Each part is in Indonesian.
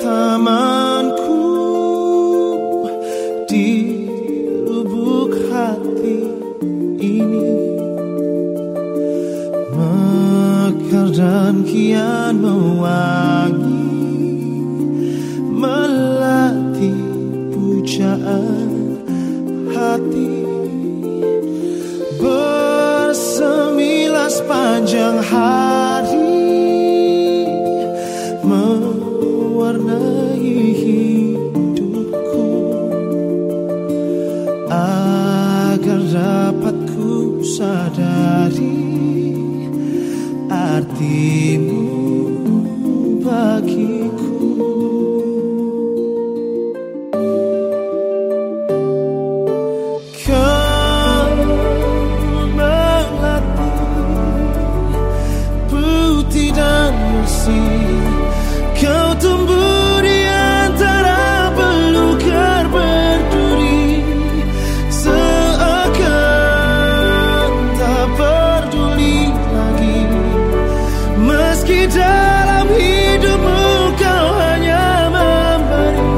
Tamanku di lubuk hati ini. Mekar dan kian mewangi melatih pujaan hati. sadari artimu bagiku. dalam hidupmu kau hanya memberi.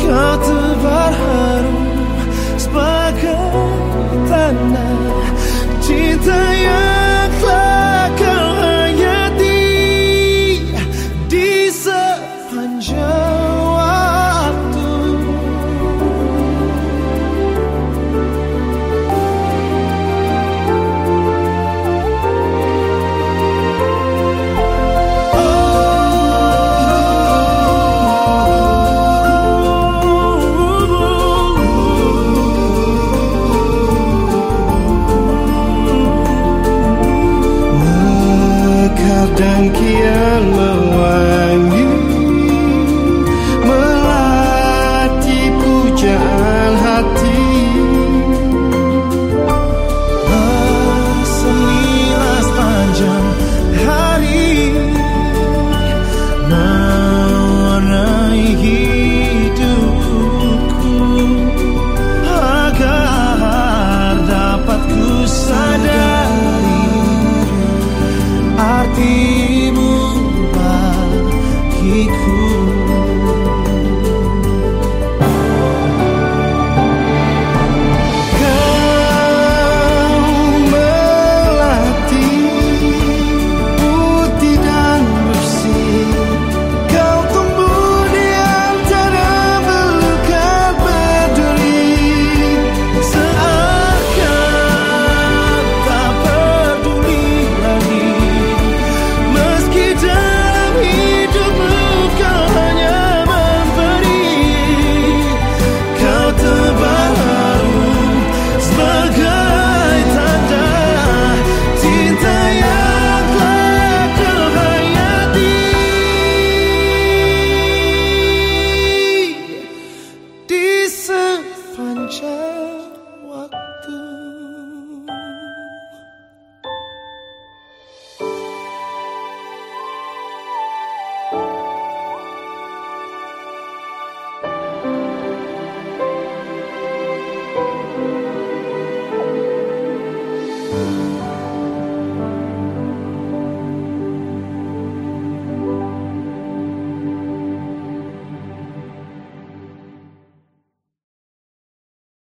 Kau tebar harum sebagai tanah kau are. 谁？